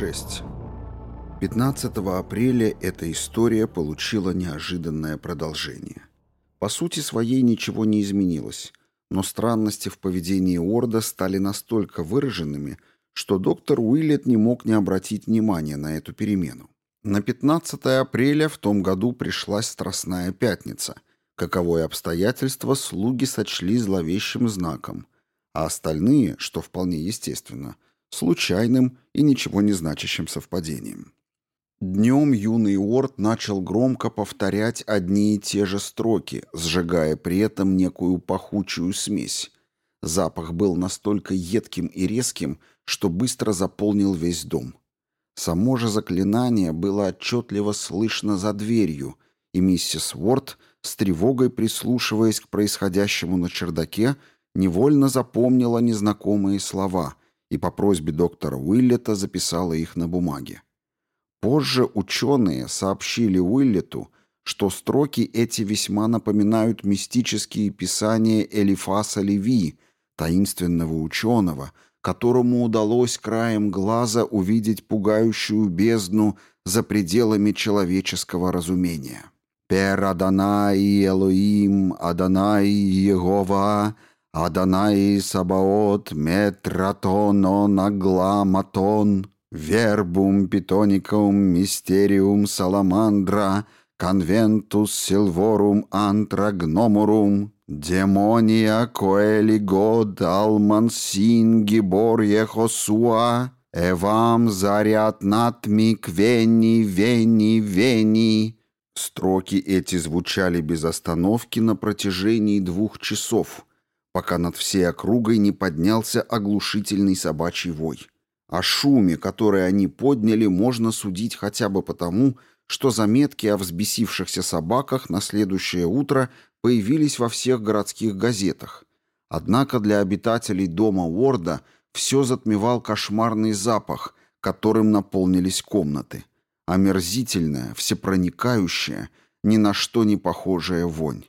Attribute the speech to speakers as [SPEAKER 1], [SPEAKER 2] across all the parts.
[SPEAKER 1] 6. 15 апреля эта история получила неожиданное продолжение. По сути своей ничего не изменилось, но странности в поведении Орда стали настолько выраженными, что доктор Уиллет не мог не обратить внимания на эту перемену. На 15 апреля в том году пришлась Страстная Пятница, каковое обстоятельство слуги сочли зловещим знаком, а остальные, что вполне естественно – случайным и ничего не значащим совпадением. Днем юный Уорд начал громко повторять одни и те же строки, сжигая при этом некую пахучую смесь. Запах был настолько едким и резким, что быстро заполнил весь дом. Само же заклинание было отчетливо слышно за дверью, и миссис Уорд, с тревогой прислушиваясь к происходящему на чердаке, невольно запомнила незнакомые слова, и по просьбе доктора Уиллета записала их на бумаге. Позже ученые сообщили Уиллету, что строки эти весьма напоминают мистические писания Элифаса Леви, таинственного ученого, которому удалось краем глаза увидеть пугающую бездну за пределами человеческого разумения. «Пер Адонай Элоим, Адонай Егова, Адонай Сабаот метратон он агламатон, вербум питоникум мистериум саламандра, конвентус силворум антрагномурум, демония коэли год алман син гибор ехосуа, эвам заряд натми квени вени вени. Строки эти звучали без остановки на протяжении двух часов — пока над всей округой не поднялся оглушительный собачий вой. О шуме, который они подняли, можно судить хотя бы потому, что заметки о взбесившихся собаках на следующее утро появились во всех городских газетах. Однако для обитателей дома Уорда все затмевал кошмарный запах, которым наполнились комнаты. Омерзительная, всепроникающая, ни на что не похожая вонь.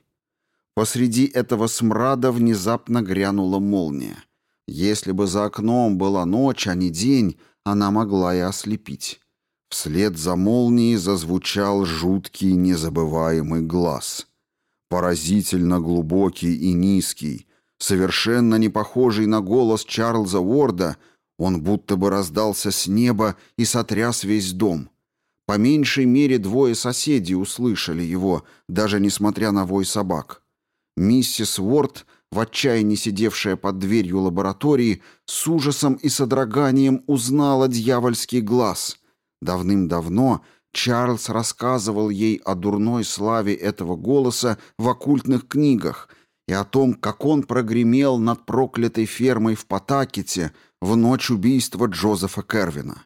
[SPEAKER 1] Посреди этого смрада внезапно грянула молния. Если бы за окном была ночь, а не день, она могла и ослепить. Вслед за молнией зазвучал жуткий незабываемый глаз. Поразительно глубокий и низкий, совершенно не похожий на голос Чарльза Уорда, он будто бы раздался с неба и сотряс весь дом. По меньшей мере двое соседей услышали его, даже несмотря на вой собак. Миссис Уорд, в отчаянии сидевшая под дверью лаборатории, с ужасом и содроганием узнала дьявольский глаз. Давным-давно Чарльз рассказывал ей о дурной славе этого голоса в оккультных книгах и о том, как он прогремел над проклятой фермой в Потакете в ночь убийства Джозефа Кервина.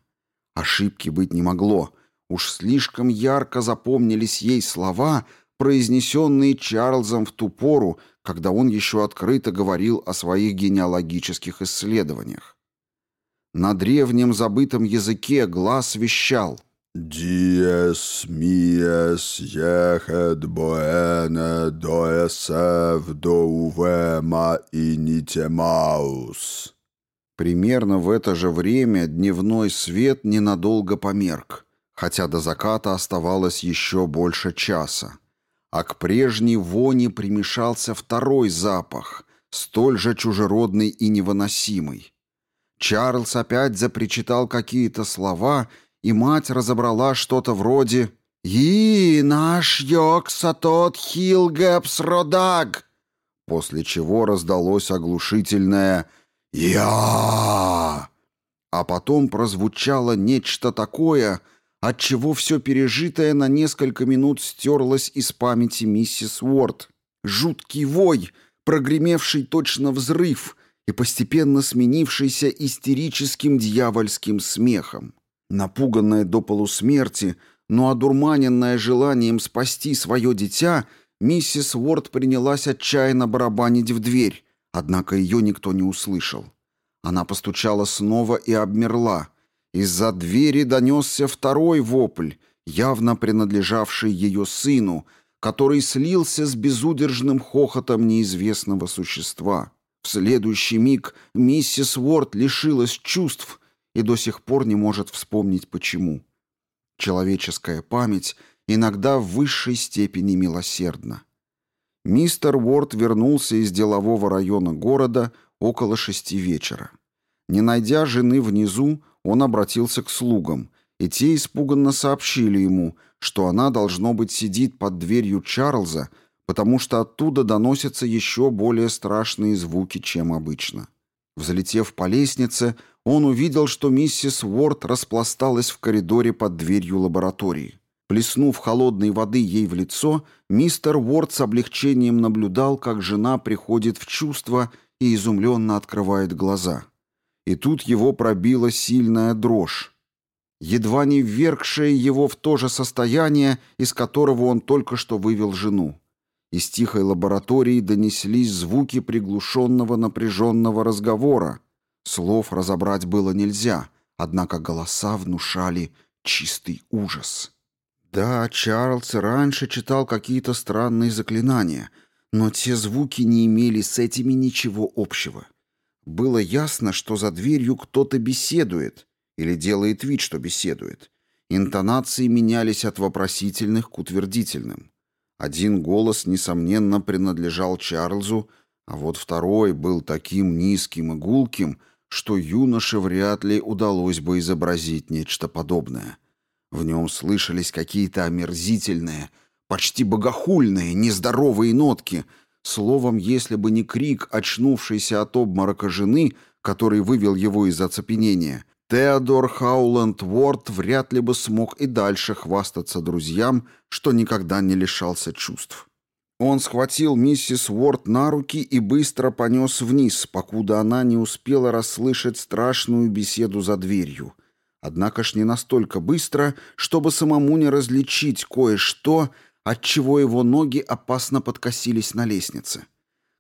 [SPEAKER 1] Ошибки быть не могло. Уж слишком ярко запомнились ей слова — произнесенные Чарльзом в ту пору, когда он еще открыто говорил о своих генеалогических исследованиях. На древнем забытом языке глаз вещал «Диес миес ехет боэне доэсев доувема и нитемаус». Примерно в это же время дневной свет ненадолго померк, хотя до заката оставалось еще больше часа а к прежней воне примешался второй запах, столь же чужеродный и невыносимый. Чарльз опять запричитал какие-то слова, и мать разобрала что-то вроде «И наш йокса тот хилгэпс родаг», после чего раздалось оглушительное «Я!», а потом прозвучало нечто такое — отчего все пережитое на несколько минут стерлось из памяти миссис Уорд. Жуткий вой, прогремевший точно взрыв и постепенно сменившийся истерическим дьявольским смехом. Напуганная до полусмерти, но одурманенная желанием спасти свое дитя, миссис Уорд принялась отчаянно барабанить в дверь, однако ее никто не услышал. Она постучала снова и обмерла — из-за двери донесся второй вопль, явно принадлежавший ее сыну, который слился с безудержным хохотом неизвестного существа. В следующий миг миссис Уорд лишилась чувств и до сих пор не может вспомнить почему. Человеческая память иногда в высшей степени милосердна. Мистер Уорд вернулся из делового района города около шести вечера. Не найдя жены внизу, он обратился к слугам, и те испуганно сообщили ему, что она, должно быть, сидит под дверью Чарльза, потому что оттуда доносятся еще более страшные звуки, чем обычно. Взлетев по лестнице, он увидел, что миссис Уорд распласталась в коридоре под дверью лаборатории. Плеснув холодной воды ей в лицо, мистер Уорд с облегчением наблюдал, как жена приходит в чувство и изумленно открывает глаза. И тут его пробила сильная дрожь, едва не ввергшая его в то же состояние, из которого он только что вывел жену. Из тихой лаборатории донеслись звуки приглушенного напряженного разговора. Слов разобрать было нельзя, однако голоса внушали чистый ужас. Да, Чарльз раньше читал какие-то странные заклинания, но те звуки не имели с этими ничего общего. Было ясно, что за дверью кто-то беседует или делает вид, что беседует. Интонации менялись от вопросительных к утвердительным. Один голос, несомненно, принадлежал Чарльзу, а вот второй был таким низким и гулким, что юноше вряд ли удалось бы изобразить нечто подобное. В нем слышались какие-то омерзительные, почти богохульные, нездоровые нотки. Словом, если бы не крик, очнувшийся от обморока жены, который вывел его из оцепенения, Теодор Хауленд Уорд вряд ли бы смог и дальше хвастаться друзьям, что никогда не лишался чувств. Он схватил миссис Уорд на руки и быстро понес вниз, покуда она не успела расслышать страшную беседу за дверью. Однако ж не настолько быстро, чтобы самому не различить кое-что, от чего его ноги опасно подкосились на лестнице.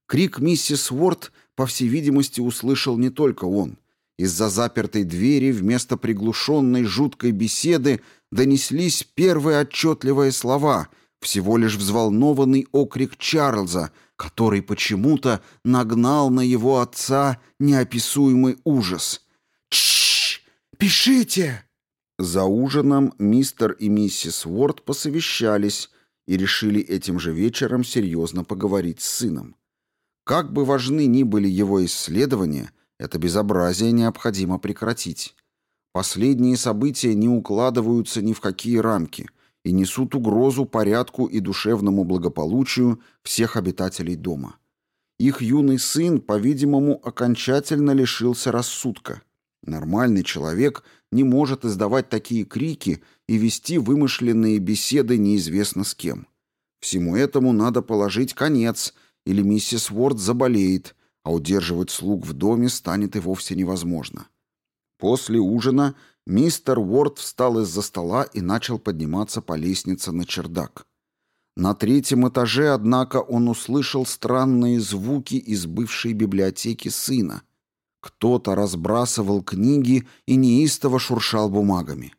[SPEAKER 1] Крик миссис Уорд, по всей видимости, услышал не только он — из-за запертой двери вместо приглушенной жуткой беседы донеслись первые отчетливые слова, всего лишь взволнованный окрик Чарльза, который почему-то нагнал на его отца неописуемый ужас. «Тш! Пишите!» За ужином мистер и миссис Уорд посовещались и решили этим же вечером серьезно поговорить с сыном. Как бы важны ни были его исследования, это безобразие необходимо прекратить. Последние события не укладываются ни в какие рамки и несут угрозу порядку и душевному благополучию всех обитателей дома. Их юный сын, по-видимому, окончательно лишился рассудка. Нормальный человек не может издавать такие крики и вести вымышленные беседы неизвестно с кем. Всему этому надо положить конец, или миссис Уорд заболеет, а удерживать слуг в доме станет и вовсе невозможно. После ужина мистер Уорд встал из-за стола и начал подниматься по лестнице на чердак. На третьем этаже, однако, он услышал странные звуки из бывшей библиотеки сына. Кто-то разбрасывал книги и неистово шуршал бумагами.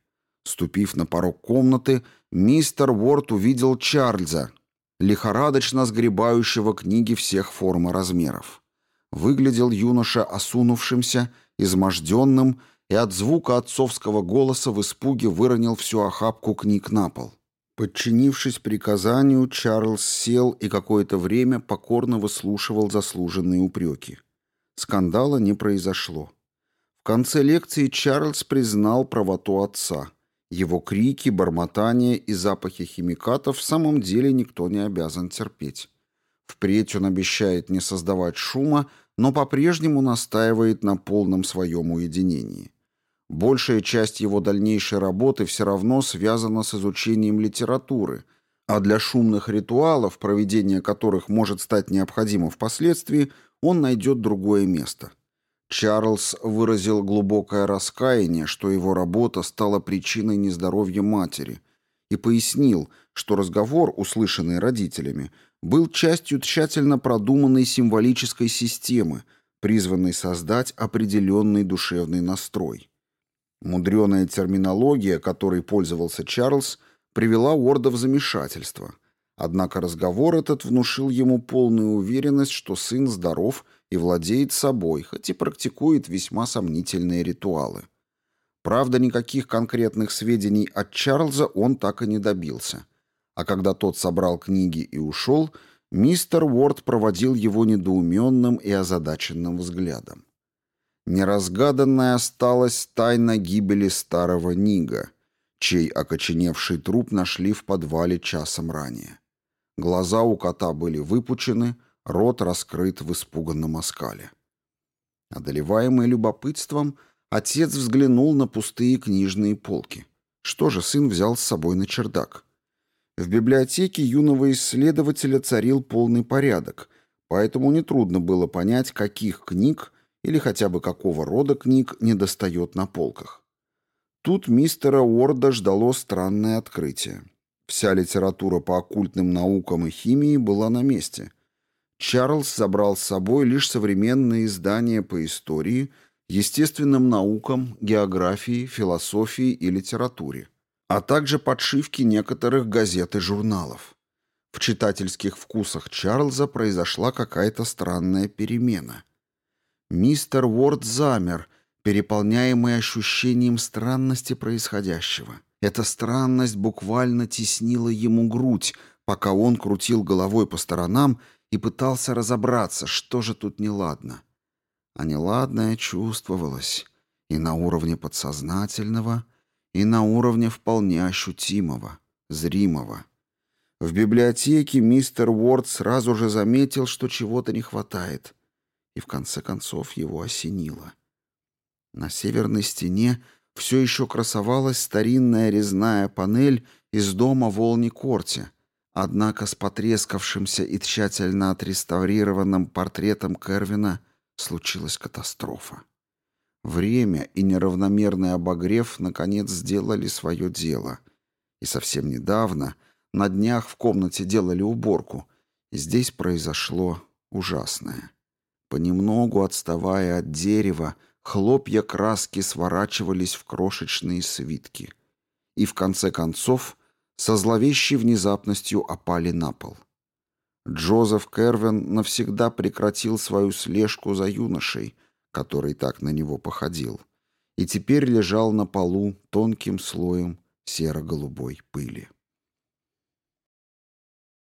[SPEAKER 1] Ступив на порог комнаты, мистер Уорд увидел Чарльза, лихорадочно сгребающего книги всех форм и размеров. Выглядел юноша осунувшимся, изможденным, и от звука отцовского голоса в испуге выронил всю охапку книг на пол. Подчинившись приказанию, Чарльз сел и какое-то время покорно выслушивал заслуженные упреки. Скандала не произошло. В конце лекции Чарльз признал правоту отца. Его крики, бормотания и запахи химикатов в самом деле никто не обязан терпеть. Впредь он обещает не создавать шума, но по-прежнему настаивает на полном своем уединении. Большая часть его дальнейшей работы все равно связана с изучением литературы, а для шумных ритуалов, проведение которых может стать необходимо впоследствии, он найдет другое место. Чарльз выразил глубокое раскаяние, что его работа стала причиной нездоровья матери, и пояснил, что разговор, услышанный родителями, был частью тщательно продуманной символической системы, призванной создать определенный душевный настрой. Мудреная терминология, которой пользовался Чарльз, привела Уорда в замешательство. Однако разговор этот внушил ему полную уверенность, что сын здоров и владеет собой, хоть и практикует весьма сомнительные ритуалы. Правда, никаких конкретных сведений от Чарльза он так и не добился. А когда тот собрал книги и ушел, мистер Уорд проводил его недоуменным и озадаченным взглядом. Неразгаданной осталась тайна гибели старого Нига, чей окоченевший труп нашли в подвале часом ранее. Глаза у кота были выпучены, рот раскрыт в испуганном оскале. Одолеваемый любопытством, отец взглянул на пустые книжные полки. Что же сын взял с собой на чердак? В библиотеке юного исследователя царил полный порядок, поэтому нетрудно было понять, каких книг или хотя бы какого рода книг недостает на полках. Тут мистера Уорда ждало странное открытие. Вся литература по оккультным наукам и химии была на месте. Чарльз забрал с собой лишь современные издания по истории, естественным наукам, географии, философии и литературе, а также подшивки некоторых газет и журналов. В читательских вкусах Чарльза произошла какая-то странная перемена. Мистер Уорд замер, переполняемый ощущением странности происходящего. Эта странность буквально теснила ему грудь, пока он крутил головой по сторонам и пытался разобраться, что же тут неладно. А неладное чувствовалось и на уровне подсознательного, и на уровне вполне ощутимого, зримого. В библиотеке мистер Уорд сразу же заметил, что чего-то не хватает, и в конце концов его осенило. На северной стене все еще красовалась старинная резная панель из дома Волни Корти, Однако с потрескавшимся и тщательно отреставрированным портретом Кервина случилась катастрофа. Время и неравномерный обогрев наконец сделали свое дело. И совсем недавно, на днях в комнате делали уборку, и здесь произошло ужасное. Понемногу отставая от дерева, хлопья краски сворачивались в крошечные свитки. И в конце концов со зловещей внезапностью опали на пол. Джозеф Кервин навсегда прекратил свою слежку за юношей, который так на него походил, и теперь лежал на полу тонким слоем серо-голубой пыли.